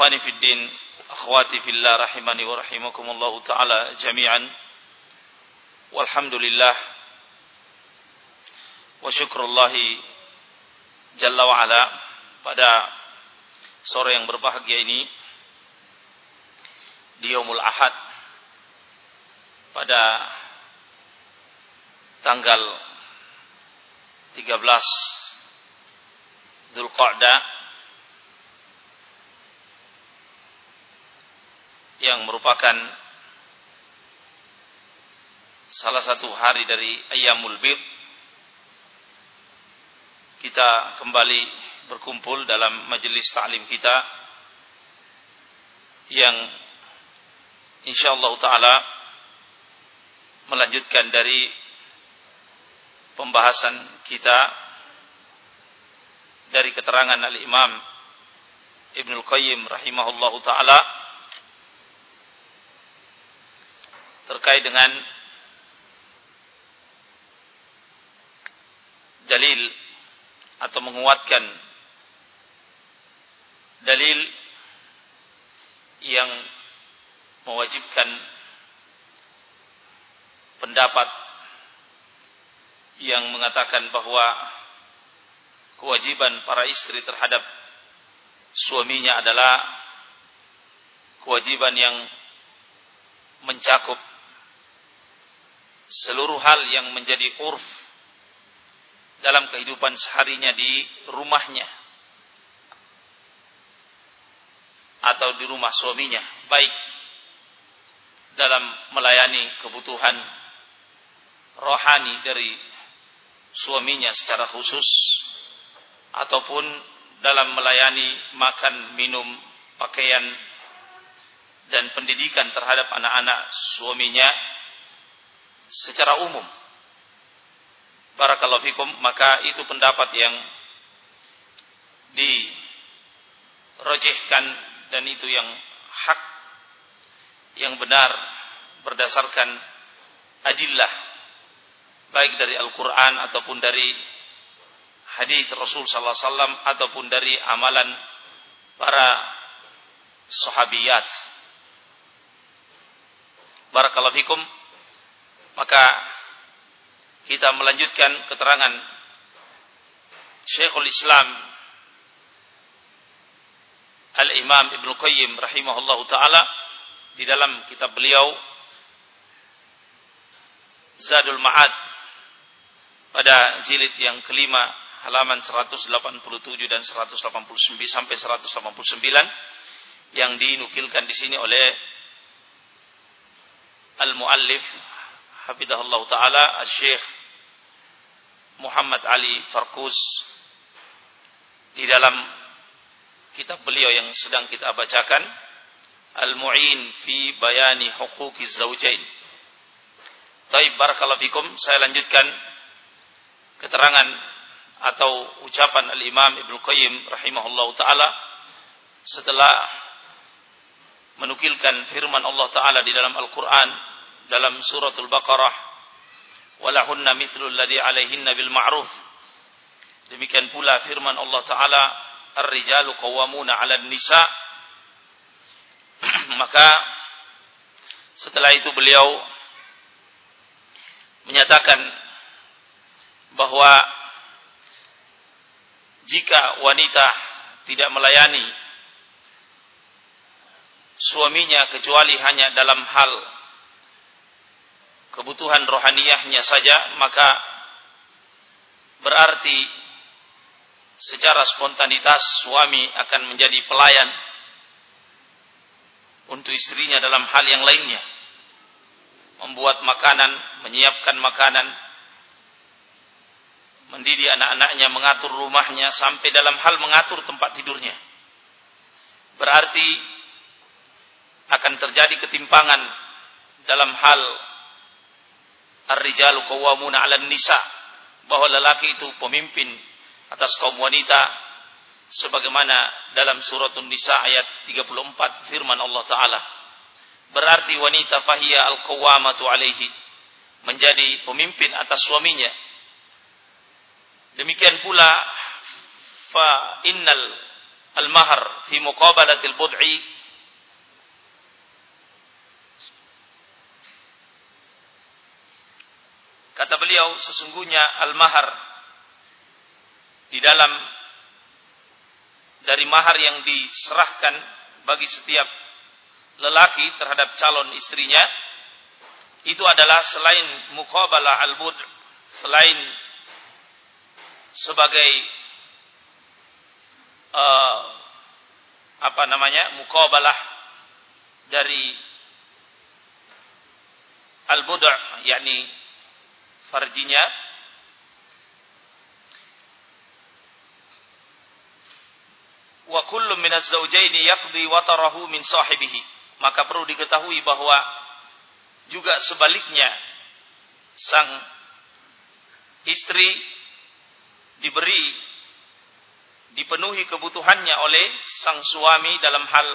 Ikhwani fid din, akhwati fillah rahimani wa rahimakumullah taala jami'an. Walhamdulillah wa syukrullah jalla wa ala pada sore yang berbahagia ini di Yaumul Ahad pada tanggal 13 Dzulqa'dah yang merupakan salah satu hari dari Ayyamul Bid. Kita kembali berkumpul dalam majelis ta'lim kita yang insyaallah taala melanjutkan dari pembahasan kita dari keterangan al-Imam Ibnul Qayyim rahimahullahu taala terkait dengan dalil atau menguatkan dalil yang mewajibkan pendapat yang mengatakan bahwa kewajiban para istri terhadap suaminya adalah kewajiban yang mencakup seluruh hal yang menjadi urf dalam kehidupan seharinya di rumahnya atau di rumah suaminya, baik dalam melayani kebutuhan rohani dari suaminya secara khusus ataupun dalam melayani makan, minum, pakaian dan pendidikan terhadap anak-anak suaminya secara umum. Barakallahu fikum, maka itu pendapat yang dirojihkan dan itu yang hak yang benar berdasarkan adillah baik dari Al-Qur'an ataupun dari hadis Rasul sallallahu alaihi wasallam ataupun dari amalan para sahabiyat. Barakallahu fikum. Maka kita melanjutkan keterangan Syekhul Islam Al-Imam Ibn Qayyim rahimahullahu taala di dalam kitab beliau Zadul Ma'ad pada jilid yang kelima halaman 187 dan 189 sampai 189 yang dinukilkan di sini oleh al-muallif hafidahullah taala Syekh Muhammad Ali Farkus di dalam kitab beliau yang sedang kita bacakan Al-Mu'in fi Bayani Huquqi Zawjain. Baik, barakallahu fikum. Saya lanjutkan keterangan atau ucapan Al-Imam Ibnu Qayyim rahimahullah taala setelah menukilkan firman Allah taala di dalam Al-Qur'an dalam suratul Baqarah walahunna mithlul ladzi alaihinna bil ma'ruf. Demikian pula firman Allah taala ar-rijalu qawwamuna 'alan nisa. Maka setelah itu beliau menyatakan bahwa jika wanita tidak melayani suaminya kecuali hanya dalam hal kebutuhan rohaniyahnya saja maka berarti secara spontanitas suami akan menjadi pelayan untuk istrinya dalam hal yang lainnya membuat makanan, menyiapkan makanan mendidik anak-anaknya, mengatur rumahnya sampai dalam hal mengatur tempat tidurnya. Berarti akan terjadi ketimpangan dalam hal ar-rijalu qawwamuna 'alan nisa bahwa lelaki itu pemimpin atas kaum wanita sebagaimana dalam surat An-Nisa ayat 34 firman Allah taala. Berarti wanita fahiya al-qawwamatu alaihi menjadi pemimpin atas suaminya. Demikian pula fa innal al-mahar fi muqabalatil bud'i Kata beliau, sesungguhnya al-mahar di dalam dari mahar yang diserahkan bagi setiap lelaki terhadap calon istrinya itu adalah selain muqabalah al-bud selain sebagai uh, apa namanya muqabalah dari al-bud yakni farjinya wa kullu min az-zawjaini yaqdi watarahu min sahibihi maka perlu diketahui bahwa juga sebaliknya sang istri diberi dipenuhi kebutuhannya oleh sang suami dalam hal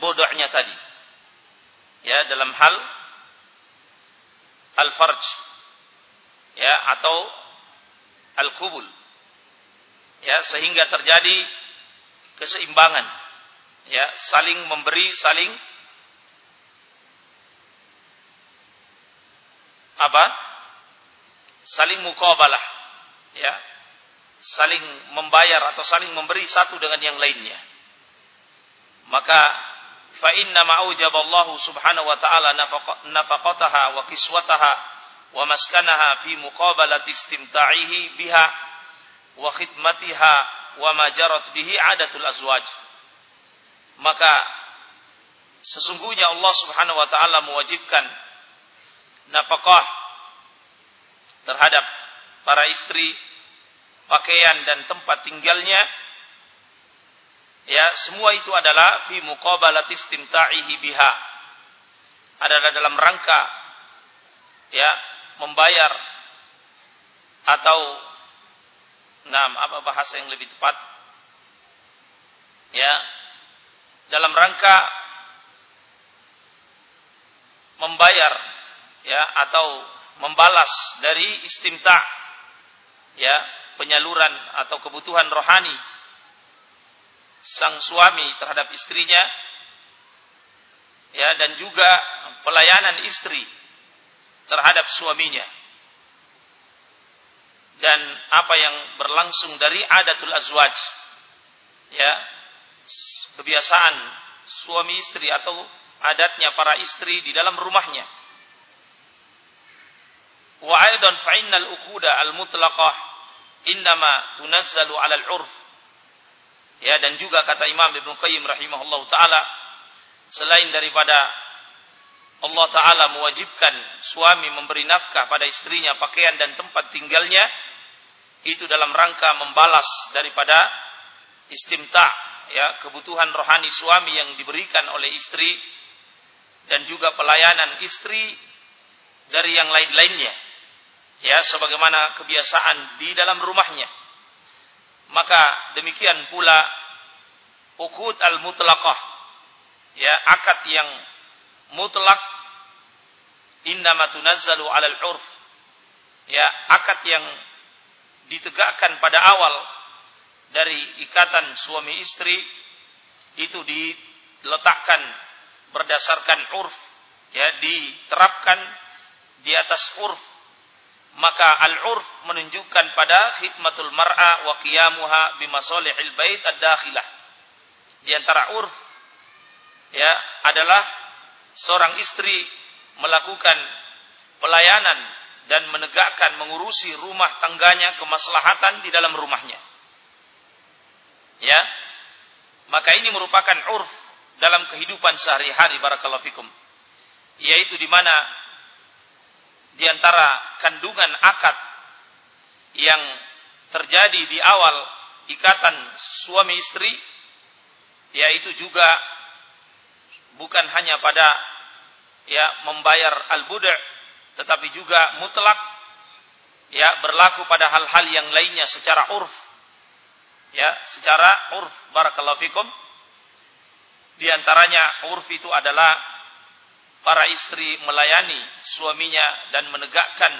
bodoknya tadi ya dalam hal al-farj. Ya atau al-kubul. Ya sehingga terjadi keseimbangan. Ya saling memberi saling apa? Saling mukabalah ya saling membayar atau saling memberi satu dengan yang lainnya. Maka fa inna ma Allah subhanahu wa ta'ala nafaqataha wa kiswataha wa maskanaha fi muqabalati istimta'ihi biha wa khidmatiha wa ma jarat bihi adatul azwaj maka sesungguhnya Allah Subhanahu wa taala mewajibkan nafkah terhadap para istri pakaian dan tempat tinggalnya Ya, semua itu adalah fi muqabalati istimta'ihi biha. Adalah dalam rangka ya, membayar atau nah, apa bahasa yang lebih tepat? Ya, dalam rangka membayar ya atau membalas dari istimta ya penyaluran atau kebutuhan rohani sang suami terhadap istrinya ya dan juga pelayanan istri terhadap suaminya. Dan apa yang berlangsung dari adatul azwaj ya kebiasaan suami istri atau adatnya para istri di dalam rumahnya. Wa aidan fa innal uquda al mutlaqah innama tunazzalu ala al urf Ya dan juga kata Imam Ibnu Qayyim rahimahullah taala selain daripada Allah taala mewajibkan suami memberi nafkah pada istrinya pakaian dan tempat tinggalnya itu dalam rangka membalas daripada istimta ya kebutuhan rohani suami yang diberikan oleh istri dan juga pelayanan istri dari yang lain-lainnya ya sebagaimana kebiasaan di dalam rumahnya maka demikian pula ukut al-mutlaqah. Ya akad yang mutlak. Innama tunazzalu 'alal 'urf. Ya akad yang ditegakkan pada awal dari ikatan suami istri itu diletakkan berdasarkan urf. Ya diterapkan di atas urf maka al-urf menunjukkan pada khidmatul mar'a wa qiyamuha bimasalihil bait ad-dakhilah. Di antara urf ya adalah seorang istri melakukan pelayanan dan menegakkan mengurusi rumah tangganya kemaslahatan di dalam rumahnya. Ya. Maka ini merupakan urf dalam kehidupan sehari-hari barakallahu fikum. Yaitu di mana di antara kandungan akad yang terjadi di awal ikatan suami istri yaitu juga bukan hanya pada ya membayar al-buda' tetapi juga mutlak ya berlaku pada hal-hal yang lainnya secara urf. Ya secara urf. Barakallahu fikum. Di antaranya urf itu adalah para istri melayani suaminya dan menegakkan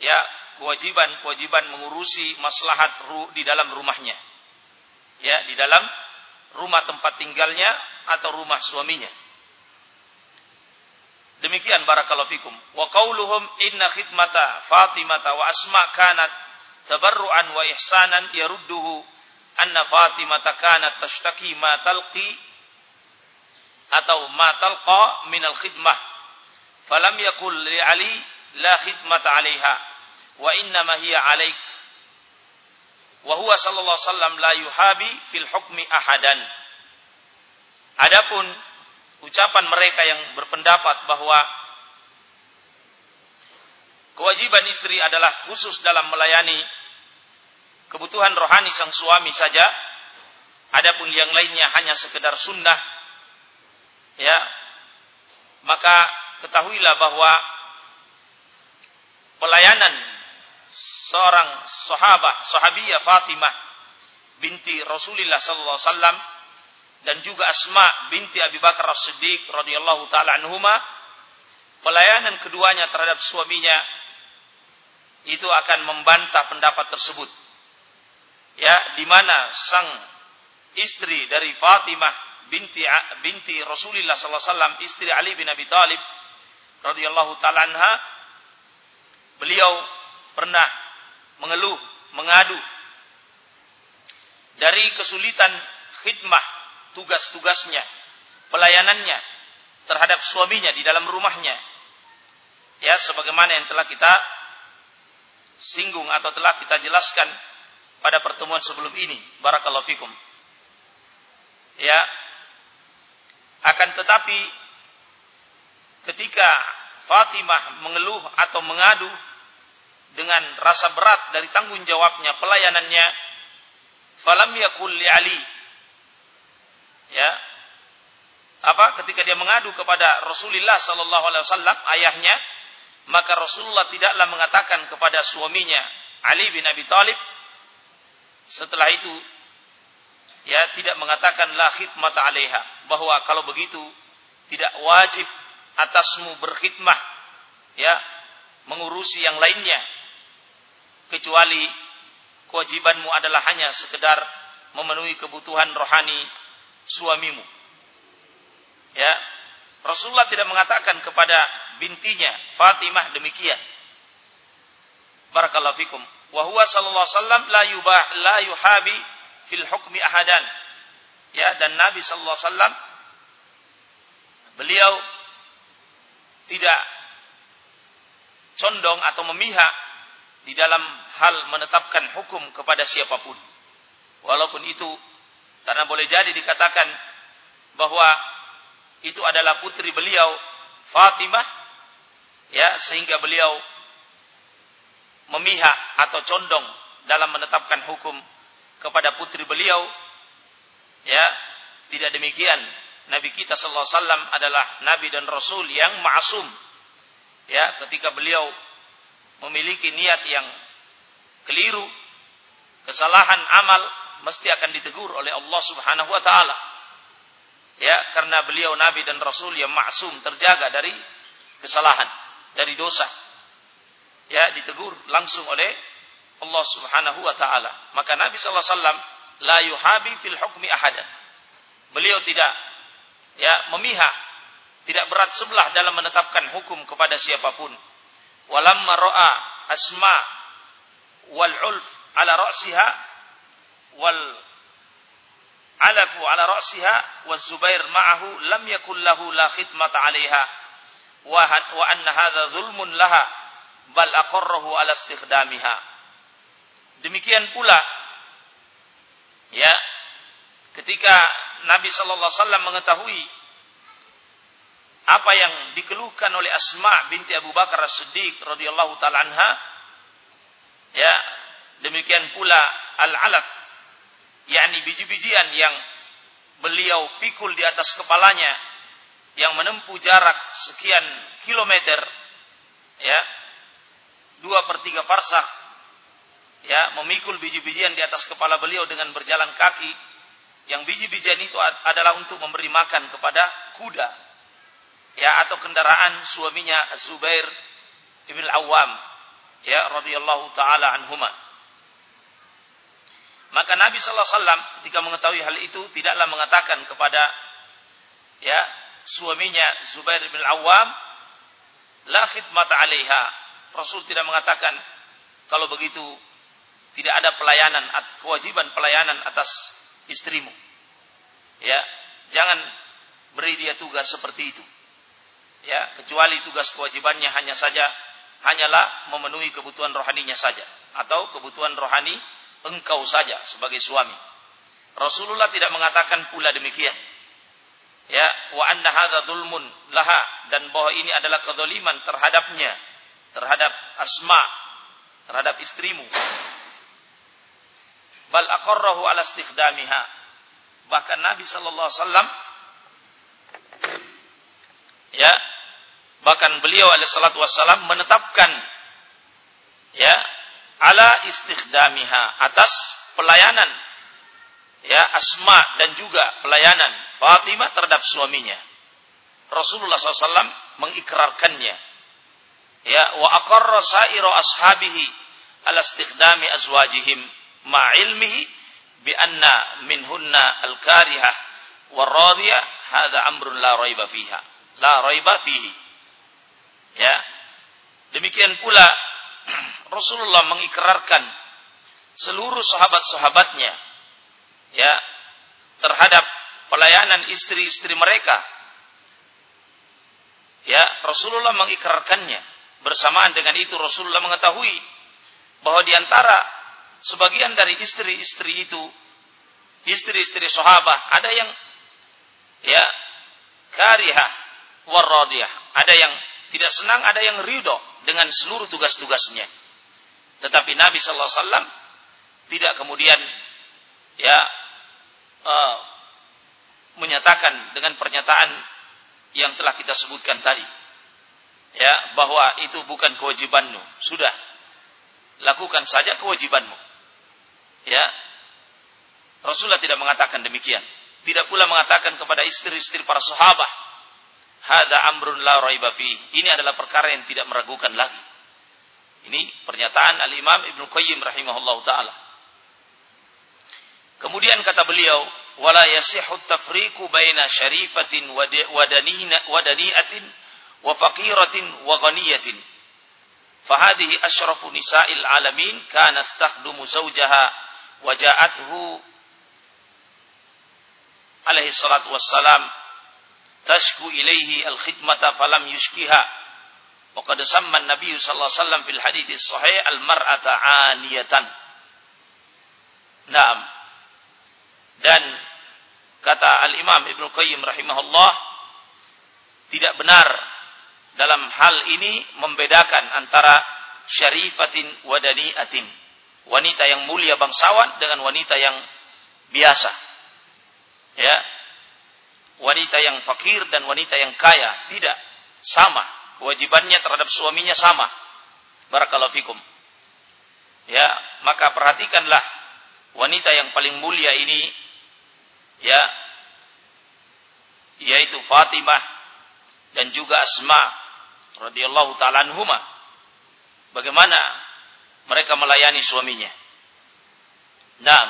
ya kewajiban-kewajiban mengurusi maslahat di dalam rumahnya ya di dalam rumah tempat tinggalnya atau rumah suaminya Demikian barakallahu fikum. Wa qauluhum inna khidmata Fatimah wa Asma kanat tabarruan wa ihsanan yarudduhu anna Fatimah kanat tashtaki ma talqi atau ma talqa min al khidmah. Falam yakul li Ali la khidmata 'alaiha wa inna ma hiya 'alaik. Wa huwa sallallahu wasallam la yuhabi fil hukmi ahadan. Adapun ucapan mereka yang berpendapat bahwa kewajiban istri adalah khusus dalam melayani kebutuhan rohani sang suami saja, adapun yang lainnya hanya sekedar sunnah, ya, maka ketahuilah bahwa pelayanan seorang sahabat, sahabiyah Fatimah binti Rasulullah sallallahu alaihi wasallam dan juga Asma binti Abi Bakar As-Siddiq radhiyallahu taala anhuma pelayanan keduanya terhadap suaminya itu akan membantah pendapat tersebut. Ya, di mana sang istri dari Fatimah binti binti Rasulullah sallallahu alaihi wasallam, istri Ali bin Abi Thalib radhiyallahu taala anha, beliau pernah mengeluh, mengadu dari kesulitan khidmah tugas-tugasnya, pelayanannya terhadap suaminya di dalam rumahnya. Ya, sebagaimana yang telah kita singgung atau telah kita jelaskan pada pertemuan sebelum ini. Barakallahu fikum. Ya. Akan tetapi ketika Fatimah mengeluh atau mengadu dengan rasa berat dari tanggung jawabnya pelayanannya falam yakul li Ali. Ya. Apa? Ketika dia mengadu kepada Rasulullah sallallahu alaihi wasallam ayahnya maka Rasulullah tidaklah mengatakan kepada suaminya Ali bin Abi Thalib setelah itu ya tidak mengatakan la khidmat alaiha bahwa kalau begitu tidak wajib atasmu berkhidmah ya mengurusi yang lainnya kecuali kewajibanmu adalah hanya sekedar memenuhi kebutuhan rohani suamimu. Ya. Rasulullah tidak mengatakan kepada bintinya Fatimah demikian. Barakallahu fikum. Wa huwa sallallahu alaihi wasallam la yubah la yuhabi fil hukmi ahadan. Ya, dan Nabi sallallahu alaihi wasallam beliau tidak condong atau memihak di dalam hal menetapkan hukum kepada siapa pun. Walaupun itu karena boleh jadi dikatakan bahwa itu adalah putri beliau Fatimah ya sehingga beliau memihak atau condong dalam menetapkan hukum kepada putri beliau ya tidak demikian Nabi kita sallallahu alaihi wasallam adalah nabi dan rasul yang ma'sum ya ketika beliau memiliki niat yang keliru kesalahan amal mesti akan ditegur oleh Allah Subhanahu wa taala. Ya, karena beliau nabi dan rasul yang maksum terjaga dari kesalahan, dari dosa. Ya, ditegur langsung oleh Allah Subhanahu wa taala. Maka Nabi sallallahu alaihi la yuhabi fil hukmi ahadan. Beliau tidak ya memihak, tidak berat sebelah dalam menetapkan hukum kepada siapa pun. Walamma ra'a asma wal ulf ala ra'siha wal alafu ala ra'siha wa Zubair ma'ahu lam yakul lahu la khidmata 'alaiha wa anna hadha dhulmun laha bal aqarrahu ala istikhdamiha demikian pula ya ketika Nabi sallallahu alaihi wasallam mengetahui apa yang dikeluhkan oleh Asma binti Abu Bakar As-Siddiq radhiyallahu taala anha ya demikian pula al-alaf yakni biji-bijian yang beliau pikul di atas kepalanya yang menempuh jarak sekian kilometer ya dua per tiga ya memikul biji-bijian di atas kepala beliau dengan berjalan kaki. Yang biji-bijian itu adalah untuk memberi makan kepada kuda. Ya atau kendaraan suaminya Zubair ibn Awam ya radhiyallahu taala anhuma. Maka Nabi sallallahu alaihi wasallam ketika mengetahui hal itu tidaklah mengatakan kepada ya suaminya Zubair bin Awam la khidmat 'alaiha. Rasul tidak mengatakan kalau begitu tidak ada pelayanan kewajiban pelayanan atas istrimu ya jangan beri dia tugas seperti itu ya kecuali tugas kewajibannya hanya saja hanyalah memenuhi kebutuhan rohaninya saja atau kebutuhan rohani engkau saja sebagai suami. Rasulullah tidak mengatakan pula demikian. Ya, wa anna hadza laha dan bahwa ini adalah kedzaliman terhadapnya, terhadap Asma, terhadap istrimu. Bal aqarrahu ala istikhdamiha. Bahkan Nabi sallallahu alaihi wasallam ya Bahkan beliau alaihissalatu wassalam menetapkan ya ala istikhdamiha atas pelayanan ya Asma dan juga pelayanan Fatimah terhadap suaminya. Rasulullah SAW mengikrarkannya. Ya wa aqarra sa'iru ashabihi ala istikhdami azwajihim ma ilmihi bi anna minhunna al-karihah wa radiyah hadha amrun la raiba fiha. La raiba. Ya. Demikian pula Rasulullah mengikrarkan seluruh sahabat-sahabatnya ya terhadap pelayanan istri-istri mereka. Ya, Rasulullah mengikrarkannya. Bersamaan dengan itu Rasulullah mengetahui bahwa di antara sebagian dari istri-istri itu istri-istri sahabat ada yang ya karihah waradiyah, ada yang tidak senang, ada yang ridho dengan seluruh tugas-tugasnya. Tetapi Nabi Sallallahu Alaihi Wasallam tidak kemudian ya uh, menyatakan dengan pernyataan yang telah kita sebutkan tadi, ya bahwa itu bukan kewajibanmu, sudah lakukan saja kewajibanmu. Ya, Rasulullah tidak mengatakan demikian. Tidak pula mengatakan kepada istri-istri para sahabat Hada amrun la raiba fi. Ini adalah perkara yang tidak meragukan lagi. Ini pernyataan Al-Imam Ibn Qayyim rahimahullah ta'ala. Kemudian kata beliau, wala yasihu tafriqu baina syarifatin wa dani'atin wa faqiratin wa ghaniyatin. Fahadihi asyrafu nisa'il alamin wa ja'athu alaihi salatu wassalam tashku ilaihi al-khidmata falam yushkiha. Wa qad samma Nabi sallallahu alaihi wasallam fil hadits sahih al-mar'ata 'aniyatan. Naam. Dan kata Al-Imam Ibnu Qayyim rahimahullah tidak benar dalam hal ini membedakan antara syarifatin wa dani'atin. Wanita yang mulia bangsawan dengan wanita yang biasa. Ya, wanita yang fakir dan wanita yang kaya tidak. Sama. Kewajibannya terhadap suaminya sama. Barakallahu fikum. Ya maka perhatikanlah wanita yang paling mulia ini ya yaitu Fatimah dan juga Asma radhiyallahu taala anhuma. Bagaimana mereka melayani suaminya. Nah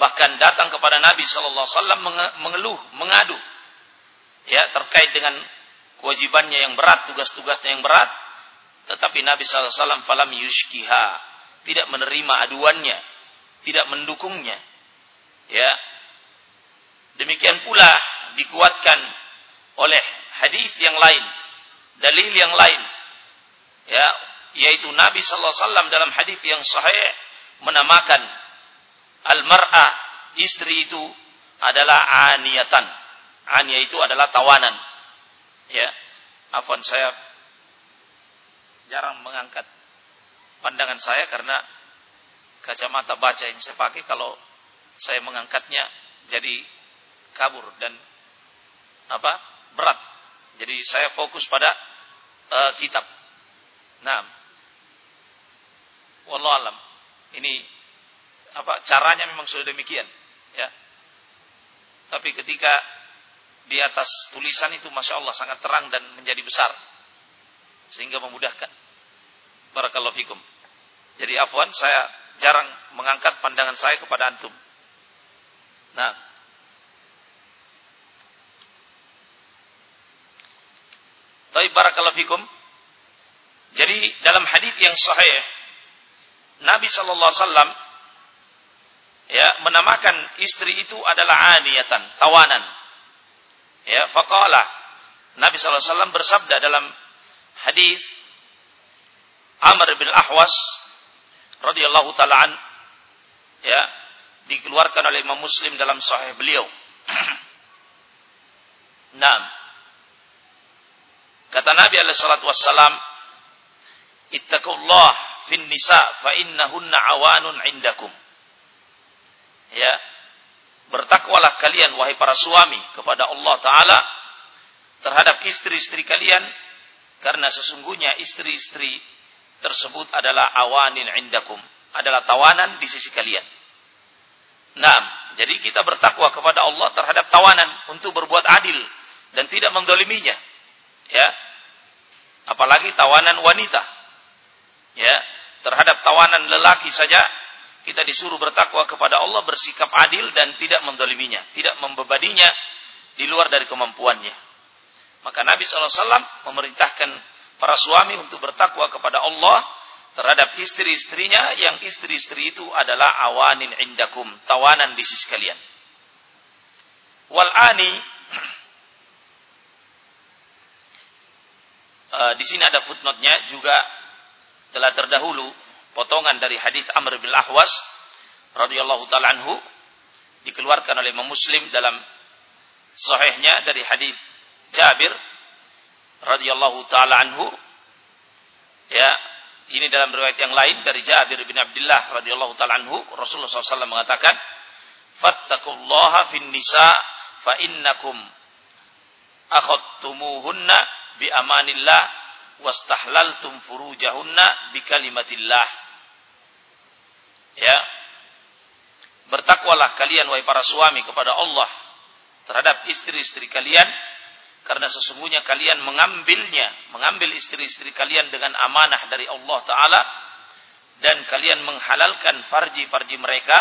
bahkan datang kepada Nabi Shallallahu Alaihi Wasallam mengeluh, mengadu, ya terkait dengan kewajibannya yang berat, tugas-tugasnya yang berat, tetapi Nabi Shallallahu Alaihi Wasallam falam yushkiha, tidak menerima aduannya, tidak mendukungnya, ya, Demikian pula dikuatkan oleh hadis yang lain, dalil yang lain. Ya, yaitu Nabi sallallahu alaihi wasallam dalam hadis yang sahih menamakan al-mar'ah istri itu adalah aniyatan. Ania itu adalah tawanan. Ya. Afwan saya jarang mengangkat pandangan saya karena kacamata baca yang saya pakai kalau saya mengangkatnya jadi kabur dan apa berat. Jadi saya fokus pada uh, kitab. Nah, wallahu alam. Ini apa caranya memang sudah demikian, ya. Tapi ketika di atas tulisan itu masya Allah sangat terang dan menjadi besar sehingga memudahkan. Barakallahu fikum. Jadi afwan saya jarang mengangkat pandangan saya kepada antum. Nah, Tapi barakallahu fikum. Jadi dalam hadis yang sahih Nabi sallallahu alaihi wasallam ya menamakan istri itu adalah aniyatan, tawanan. Ya, faqala Nabi sallallahu alaihi wasallam bersabda dalam hadis Amr bin Ahwas radhiyallahu taala an ya dikeluarkan oleh Imam Muslim dalam sahih beliau. Naam. Kata Nabi alaihi salatu wassalam, "Ittaqullah fin nisa fa innahunna awanun indakum." Ya. Bertakwalah kalian wahai para suami kepada Allah taala terhadap istri-istri kalian karena sesungguhnya istri-istri tersebut adalah awanin indakum, adalah tawanan di sisi kalian. Nah, jadi kita bertakwa kepada Allah terhadap tawanan untuk berbuat adil dan tidak mendoliminya. Ya, apalagi tawanan wanita. Ya, terhadap tawanan lelaki saja kita disuruh bertakwa kepada Allah, bersikap adil dan tidak mendoliminya, tidak membebaninya di luar dari kemampuannya. Maka Nabi SAW memerintahkan para suami untuk bertakwa kepada Allah terhadap istri-istrinya yang istri-istri itu adalah awanin indakum, tawanan di sisi kalian. Wal ani uh, di sini ada footnote-nya juga telah terdahulu potongan dari hadis Amr bin Ahwas radhiyallahu taala anhu dikeluarkan oleh Imam Muslim dalam sahihnya dari hadis Jabir radhiyallahu taala anhu. Ya ini dalam riwayat yang lain dari Jabir bin Abdullah radhiyallahu taala anhu. Rasulullah SAW mengatakan fattaqullaha fin nisa fa innakum akhadtumuhunna bi amanillah wastahlaltum furujahunna bi kalimatillah ya. Bertakwalah kalian wahai para suami kepada Allah terhadap istri-istri kalian karena sesungguhnya kalian mengambilnya mengambil istri-istri kalian dengan amanah dari Allah taala dan kalian menghalalkan farji-farji mereka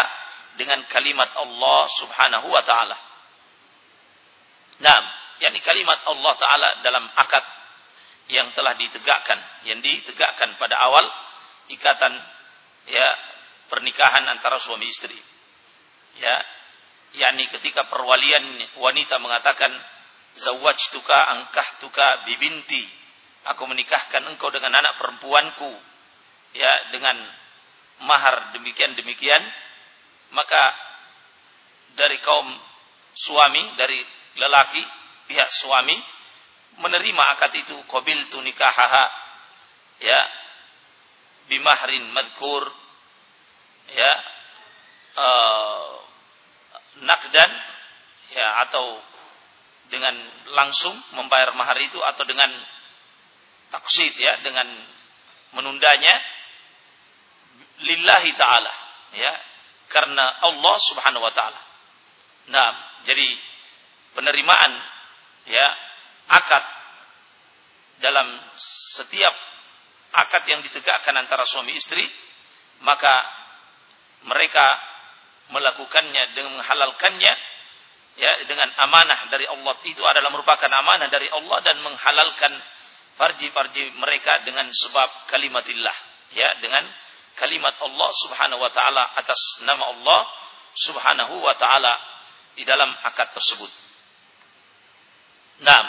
dengan kalimat Allah Subhanahu wa taala. Nah, yakni kalimat Allah taala dalam akad yang telah ditegakkan, yang ditegakkan pada awal ikatan ya pernikahan antara suami istri. Ya, yakni ketika perwalian wanita mengatakan zawajtuka angkahtuka bibinti. Aku menikahkan engkau dengan anak perempuanku. Ya, dengan mahar demikian-demikian. Maka dari kaum suami, dari lelaki, pihak suami, menerima akad itu qabil tu nikahaha ya bimahrin madkur ya uh, nakdan ya atau dengan langsung membayar mahar itu atau dengan taksid ya dengan menundanya lillahi taala ya karena Allah Subhanahu wa taala. Nah, jadi penerimaan ya akad dalam setiap akad yang ditegakkan antara suami istri maka mereka melakukannya dengan menghalalkannya ya dengan amanah dari Allah itu adalah merupakan amanah dari Allah dan menghalalkan farji-farji mereka dengan sebab kalimatillah ya dengan kalimat Allah Subhanahu wa taala atas nama Allah Subhanahu wa taala di dalam akad tersebut. Nah,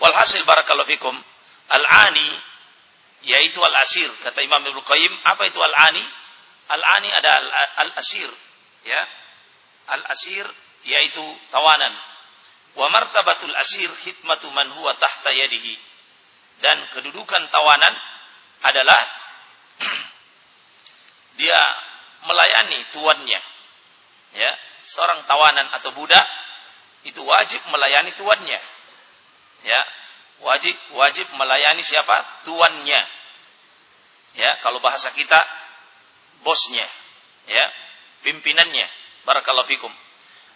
walhasil barakallahu fikum, al-ani yaitu al-asir kata Imam Ibnu Qayyim, apa itu al-ani? Al-ani ada al-asir, ya. Al-asir yaitu tawanan. Wa martabatul asir hikmatu man huwa tahta yadihi. Dan kedudukan tawanan adalah dia melayani tuannya. Ya, seorang tawanan atau budak itu wajib melayani tuannya. Ya, wajib wajib melayani siapa? Tuannya. Ya, kalau bahasa kita bosnya, ya, pimpinannya. Barakallahu fikum.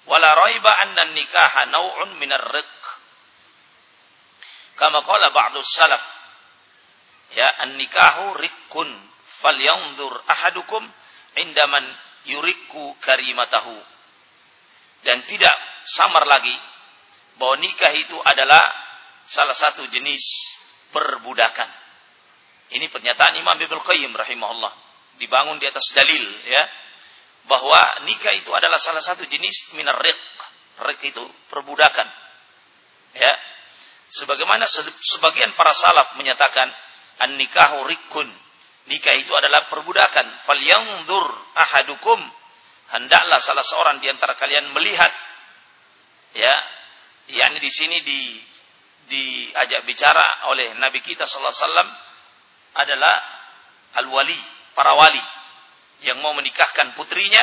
Wala raiba anna nikaha naw'un minar riq. Kama qala ba'du salaf. Ya, an-nikahu riqqun falyanzur ahadukum indaman yuriku karimatahu. Dan tidak samar lagi bahwa nikah itu adalah salah satu jenis perbudakan. Ini pernyataan Imam Ibnu Qayyim rahimahullah. Dibangun di atas dalil ya. Bahwa nikah itu adalah salah satu jenis minar riq. Itu perbudakan. Ya. Sebagaimana sebagian para salaf menyatakan an nikahu rikun Nikah itu adalah perbudakan. Falyanzur ahadukum hendaklah salah seorang di antara kalian melihat ya yakni di sini di diajak bicara oleh Nabi kita sallallahu alaihi wasallam adalah al-wali, para wali yang mau menikahkan putrinya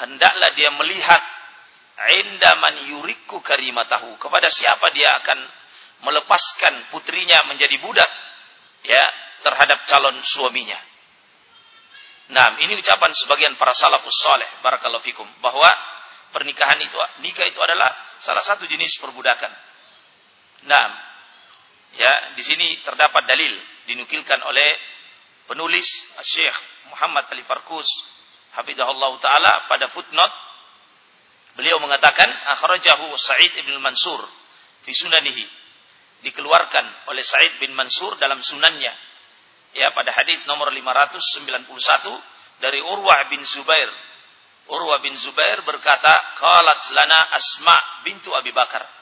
hendaklah dia melihat inda man yuriku karimatahu kepada siapa dia akan melepaskan putrinya menjadi budak ya terhadap calon suaminya. Nah, ini ucapan sebagian para salafus saleh, barakallahu fikum, bahwa pernikahan itu nikah itu adalah salah satu jenis perbudakan. Nah, ya, di sini terdapat dalil dinukilkan oleh penulis Syekh Muhammad Ali Farkus hafizahullah taala pada footnote beliau mengatakan akhrajahu Sa'id bin Mansur fi sunanihi dikeluarkan oleh Sa'id bin Mansur dalam sunannya ya pada hadis nomor 591 dari Urwah bin Zubair. Urwah bin Zubair berkata, "Qalat lana Asma bintu Abi Bakar."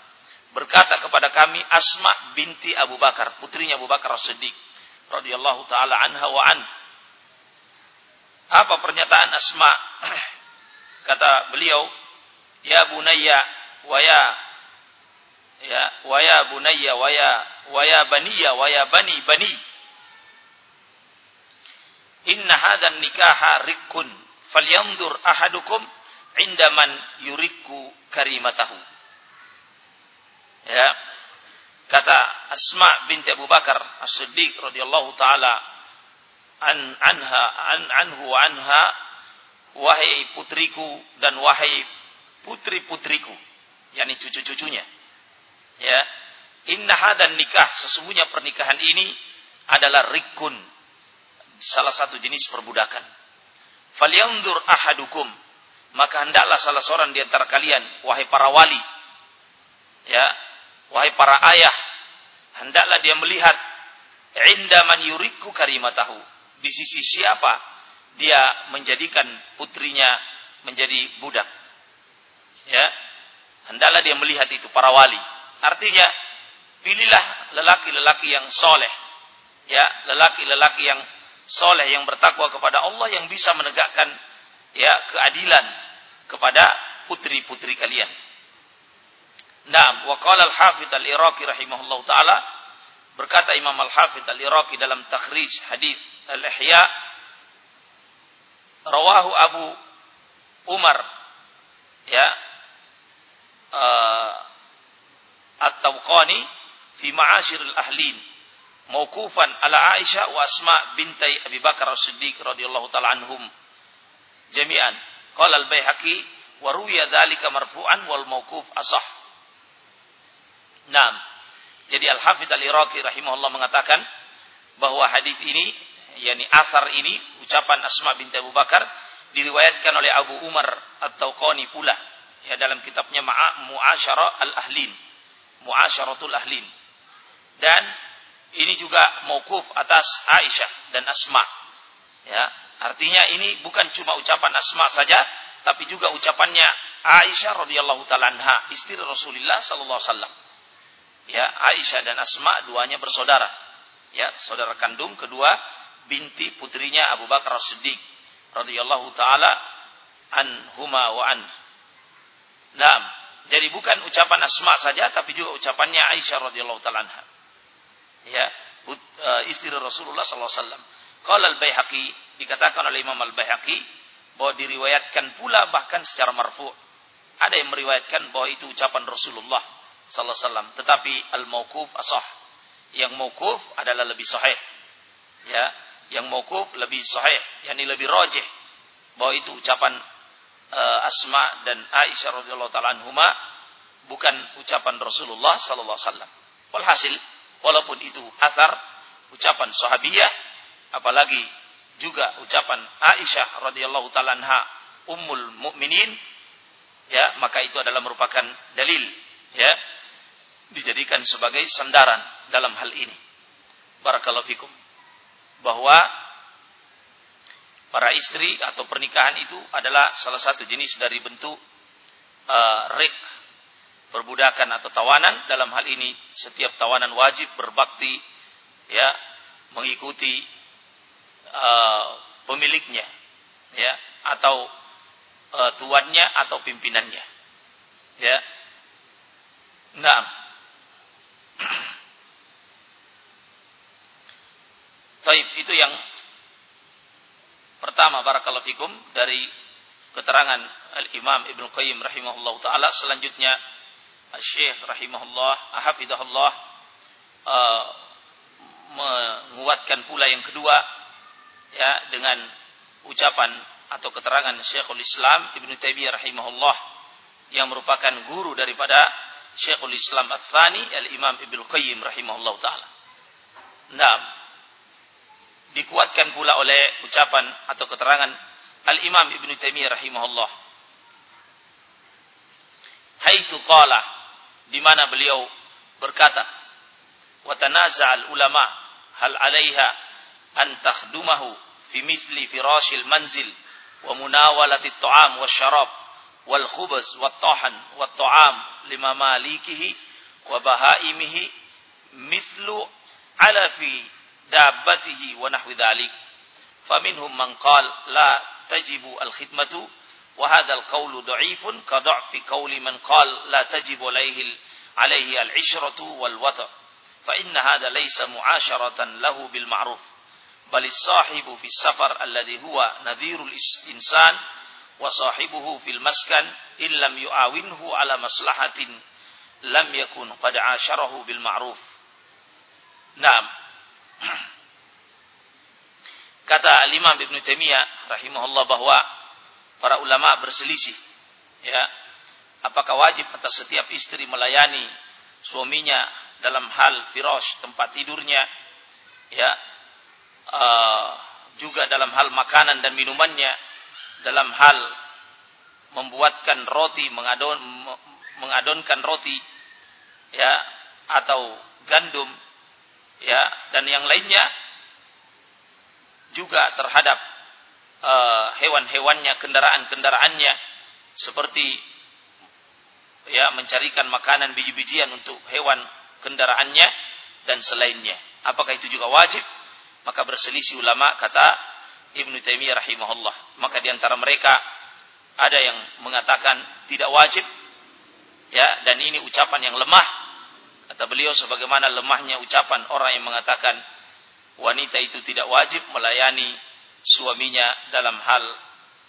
Berkata kepada kami Asma binti Abu Bakar, putrinya Abu Bakar As-Siddiq radhiyallahu taala anha wa an. Apa pernyataan Asma? Kata beliau, "Ya bunayya wa ya ya wa ya bunayya wa ya wa ya baniya wa ya bani bani." Inna hadan nikaha rikun falyanzur ahadukum indaman yuriku karimatahu. Ya. Kata Asma binti Abu Bakar As-Siddiq radhiyallahu taala an anha an anhu anha wahai putriku dan wahai putri-putriku yakni cucu-cucunya ya inna hadan nikah sesungguhnya pernikahan ini adalah rikun salah satu jenis perbudakan. Falyanzur ahadukum, maka hendaklah salah seorang di antara kalian, wahai para wali, ya, wahai para ayah, hendaklah dia melihat inda man yuriku karimatahu. Di sisi siapa dia menjadikan putrinya menjadi budak. Ya. Hendaklah dia melihat itu para wali. Artinya, pilihlah lelaki-lelaki yang soleh. Ya, lelaki-lelaki yang soleh yang bertakwa kepada Allah yang bisa menegakkan ya keadilan kepada putri-putri kalian. Naam, wa qala al-Hafidz al-Iraqi rahimahullah taala berkata Imam al-Hafidz al-Iraqi dalam takhrij hadis al-Ihya rawahu Abu Umar ya uh, at-Tawqani fi ma'ashir al-ahlin mauqufan ala Aisyah wa Asma bintai Abi Bakar As-Siddiq radhiyallahu taala anhum jami'an. Qala al-Baihaqi wa ruwiya dzalika marfu'an wal mauquf asah. Naam. Jadi Al-Hafidz Al-Iraqi rahimahullah mengatakan bahwa hadis ini yakni asar ini ucapan Asma binti Abu Bakar diriwayatkan oleh Abu Umar At-Tauqani pula ya dalam kitabnya Mu'asyara Al-Ahlin. Mu'asyaratul Ahlin. Dan ini juga mauquf atas Aisyah dan Asma. Ya, artinya ini bukan cuma ucapan Asma saja, tapi juga ucapannya Aisyah radhiyallahu taala istri Rasulullah sallallahu alaihi wasallam. Ya, Aisyah dan Asma duanya bersaudara. Ya, saudara kandung kedua binti putrinya Abu Bakar As-Siddiq radhiyallahu taala anhuma wa an. Nah, jadi bukan ucapan Asma saja tapi juga ucapannya Aisyah radhiyallahu taala anha. Ya, uh, istri Rasulullah sallallahu alaihi wasallam. Qala al-Baihaqi dikatakan oleh Imam al-Baihaqi bahwa diriwayatkan pula bahkan secara marfu. Ada yang meriwayatkan bahwa itu ucapan Rasulullah sallallahu alaihi wasallam, tetapi al-mauquf asah. Yang mauquf adalah lebih sahih. Ya, yang mauquf lebih sahih, yakni lebih rajih bahwa itu ucapan uh, Asma dan Aisyah radhiyallahu taala anhuma bukan ucapan Rasulullah sallallahu alaihi wasallam. Walhasil walaupun itu athar ucapan sahabiyah apalagi juga ucapan Aisyah radhiyallahu taala anha ummul mukminin ya maka itu adalah merupakan dalil ya dijadikan sebagai sandaran dalam hal ini. Barakallahu fikum. Bahwa para istri atau pernikahan itu adalah salah satu jenis dari bentuk uh, rik perbudakan atau tawanan. Dalam hal ini setiap tawanan wajib berbakti ya mengikuti uh, pemiliknya ya atau uh, tuannya atau pimpinannya ya. Nah Taib itu yang pertama barakallahu fikum dari keterangan Al-Imam Ibnu Qayyim rahimahullah taala selanjutnya Syekh rahimahullah, hafizahullah uh, menguatkan pula yang kedua ya dengan ucapan atau keterangan Syekhul Islam Ibnu Taimiyah rahimahullah yang merupakan guru daripada Syekhul Islam Ats-Tsani Al-Imam Ibnu Qayyim rahimahullah taala. Nah, dikuatkan pula oleh ucapan atau keterangan Al-Imam Ibnu Taimiyah rahimahullah. Haitsu qala di mana beliau berkata wa tanaza'al ulama hal 'alaiha an takhdumahu fi mithli firashil manzil wa munawalati at-ta'am wasyarab wal khubz wat tahan wat ta'am lima malikihi wa bahaimihi mithlu ala nahwi dhalik faminhum man qala la tajibu al khidmatu وهذا القول ضعيف كضعف قول من قال لا تجب عليه عليه العشرة والوطأ فإن هذا ليس معاشرة له بالمعروف بل الصاحب في السفر الذي هو نذير الإنسان وصاحبه في المسكن إن لم يعاونه على مصلحة لم يكن قد عاشره بالمعروف. نعم. Kata Imam Ibn Taimiyah rahimahullah bahwa para ulama berselisih ya. Apakah wajib atas setiap istri melayani suaminya dalam hal firash tempat tidurnya ya? Uh, juga dalam hal makanan dan minumannya dalam hal membuatkan roti mengadon mengadonkan roti ya atau gandum ya dan yang lainnya juga terhadap uh, hewan-hewannya, kendaraan-kendaraannya seperti ya mencarikan makanan biji-bijian untuk hewan kendaraannya dan selainnya. Apakah itu juga wajib? Maka berselisih ulama kata Ibnu Taimiyah rahimahullah. Maka di antara mereka ada yang mengatakan tidak wajib ya dan ini ucapan yang lemah. Kata beliau sebagaimana lemahnya ucapan orang yang mengatakan wanita itu tidak wajib melayani suaminya dalam hal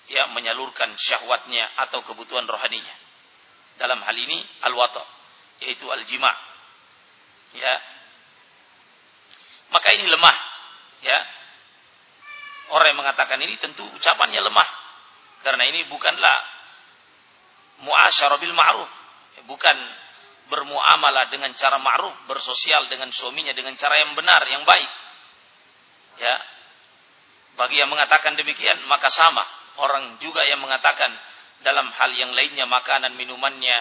ya menyalurkan syahwatnya atau kebutuhan rohaninya. Dalam hal ini al-wata yaitu al-jima. Ya. Maka ini lemah, ya. Orang yang mengatakan ini tentu ucapannya lemah. Karena ini bukanlah muasyarah bil ma'ruf. Bukan bermuamalah dengan cara ma'ruf, bersosial dengan suaminya dengan cara yang benar, yang baik. Ya, bagi yang mengatakan demikian, maka sama. Orang juga yang mengatakan dalam hal yang lainnya, makanan, minumannya,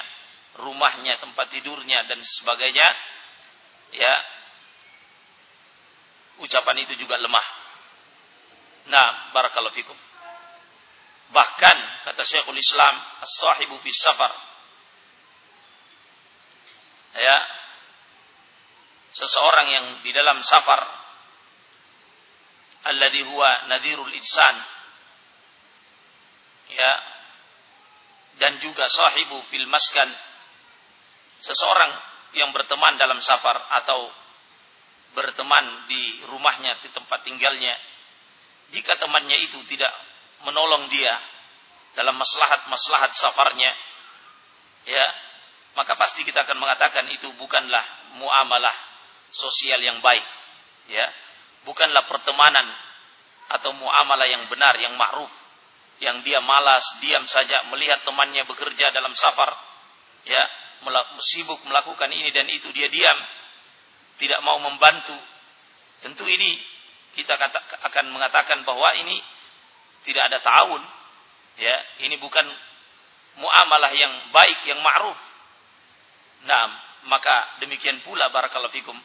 rumahnya, tempat tidurnya, dan sebagainya, ya, ucapan itu juga lemah. Nah, barakallahu fikum. Bahkan kata Syekhul Islam, as-sahibu fi safar. Ya. Seseorang yang di dalam safar alladhi huwa nadhirul insan. Ya. Dan juga sahibu fil maskan. Seseorang yang berteman dalam safar atau berteman di rumahnya di tempat tinggalnya jika temannya itu tidak menolong dia dalam maslahat-maslahat safarnya ya maka pasti kita akan mengatakan itu bukanlah muamalah sosial yang baik ya bukanlah pertemanan atau muamalah yang benar yang ma'ruf. Yang dia malas diam saja melihat temannya bekerja dalam safar. Ya sibuk melakukan ini dan itu dia diam. Tidak mau membantu. Tentu ini kita kata, akan mengatakan bahwa ini tidak ada ta'awun. Ya ini bukan muamalah yang baik yang ma'ruf. Nah maka demikian pula barakallahu fikum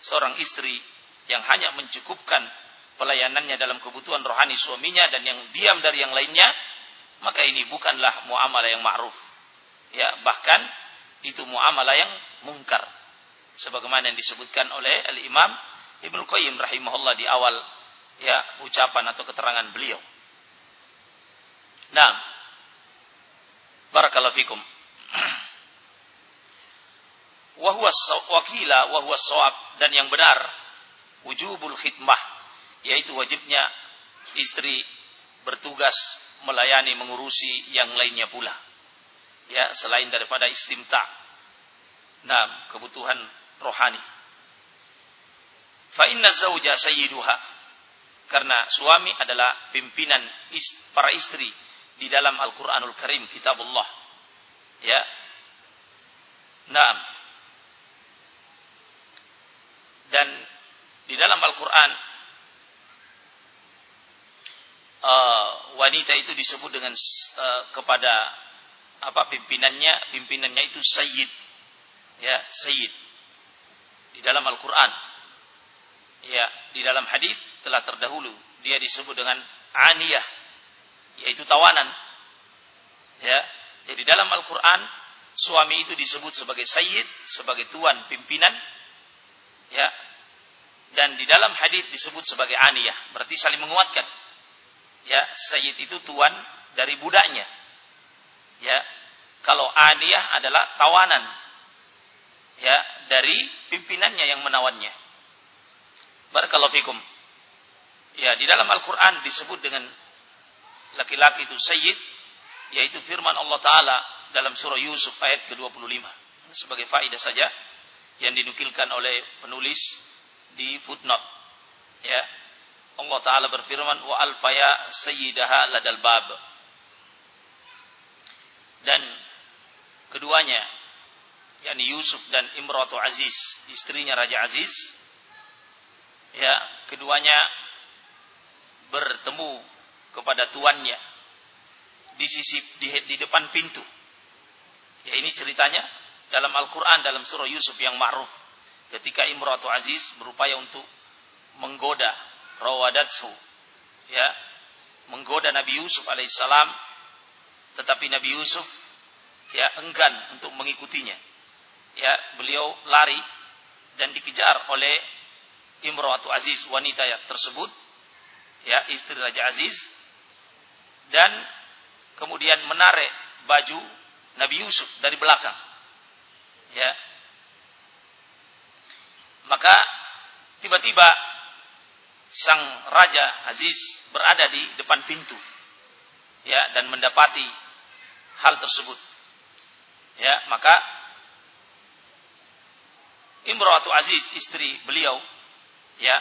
seorang istri yang hanya mencukupkan pelayanannya dalam kebutuhan rohani suaminya dan yang diam dari yang lainnya maka ini bukanlah muamalah yang ma'ruf ya bahkan itu muamalah yang mungkar sebagaimana yang disebutkan oleh al-Imam Ibnu Qayyim rahimahullah di awal ya ucapan atau keterangan beliau. Nah, barakallahu fikum. Wahwa wakila wahwa sawab dan yang benar wujubul khidmah yaitu wajibnya istri bertugas melayani mengurusi yang lainnya pula. Ya, selain daripada istimta. Nah, kebutuhan rohani. Fa inna zauja sayyiduha. Karena suami adalah pimpinan para istri di dalam Al-Qur'anul Karim kitabullah. Ya. Naam. Dan di dalam Al-Qur'an uh, wanita itu disebut dengan uh, kepada apa pimpinannya pimpinannya itu sayyid. Ya sayyid. Di dalam Al-Qur'an. Ya di dalam hadis telah terdahulu dia disebut dengan aniyah yaitu tawanan. Ya jadi dalam Al-Qur'an suami itu disebut sebagai sayyid sebagai tuan pimpinan. Ya dan di dalam hadis disebut sebagai aniyah. Berarti saling menguatkan. Ya sayyid itu tuan dari budaknya. Ya kalau aniyah adalah tawanan. Ya dari pimpinannya yang menawannya. Barakallahu fikum. Ya, di dalam Al-Qur'an disebut dengan laki-laki itu sayyid yaitu firman Allah taala dalam surah Yusuf ayat ke-25. Sebagai faedah saja yang dinukilkan oleh penulis di footnote. Ya. Allah taala berfirman wa alfaya sayyidaha ladal bab. Dan keduanya yakni Yusuf dan Imratu Aziz, istrinya Raja Aziz ya keduanya bertemu kepada tuannya di sisi di, di depan pintu. Ya ini ceritanya dalam Al-Qur'an dalam surah Yusuf yang ma'ruf. Ketika Imratu Aziz berupaya untuk menggoda rawadatsu ya, menggoda Nabi Yusuf alaihissalam tetapi Nabi Yusuf ya enggan untuk mengikutinya. Ya, beliau lari dan dikejar oleh Imratu Aziz wanita ya tersebut ya istri Raja Aziz dan kemudian menarik baju Nabi Yusuf dari belakang ya maka tiba-tiba sang raja Aziz berada di depan pintu ya dan mendapati hal tersebut. Ya maka Imratu Aziz istri beliau ya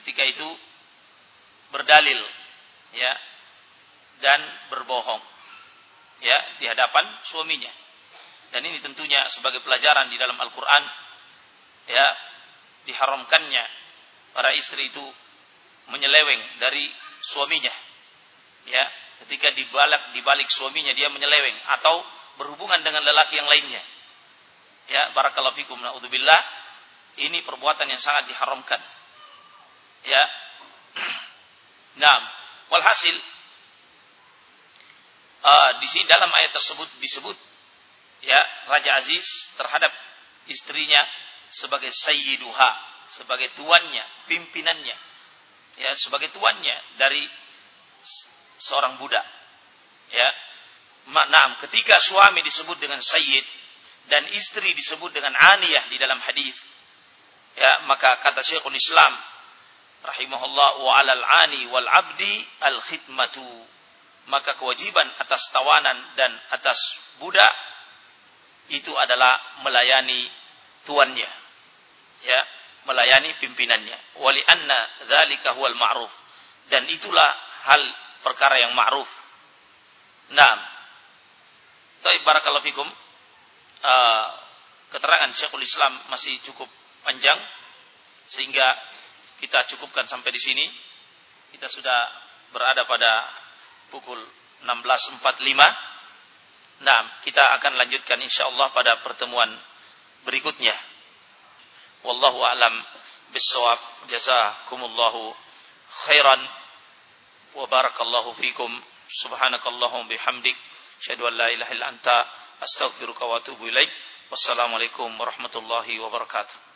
ketika itu berdalil ya dan berbohong ya di hadapan suaminya. Dan ini tentunya sebagai pelajaran di dalam Al-Qur'an ya diharamkannya. Para istri itu menyeleweng dari suaminya. Ya ketika dibalik dibalik suaminya dia menyeleweng atau berhubungan dengan lelaki yang lainnya. Ya barakallahu fikum. Naudzubillah ini perbuatan yang sangat diharamkan. Ya. Nah, walhasil uh, di sini dalam ayat tersebut disebut ya Raja Aziz terhadap istrinya sebagai sayyiduha, sebagai tuannya, pimpinannya. Ya, sebagai tuannya dari seorang budak. Ya. Naam, ketika suami disebut dengan sayyid dan istri disebut dengan aniyah di dalam hadis, ya, maka kata Syekhul Islam rahimahullah wa 'alal ani wal 'abdi al khidmatu. Maka kewajiban atas tawanan dan atas budak itu adalah melayani tuannya. Ya, melayani pimpinannya. Wali anna dzalika huwal ma'ruf. Dan itulah hal perkara yang ma'ruf. Naam. Baik barakallahu fikum. Uh, keterangan Syekhul Islam masih cukup panjang sehingga kita cukupkan sampai di sini. Kita sudah berada pada pukul 16.45. Nah, kita akan lanjutkan insyaallah pada pertemuan berikutnya. Wallahu a'lam bissawab. Jazakumullahu khairan wa barakallahu fikum. Subhanakallahumma bihamdik asyhadu an la ilaha illa anta astaghfiruka wa atubu ilaik. Wassalamualaikum warahmatullahi wabarakatuh.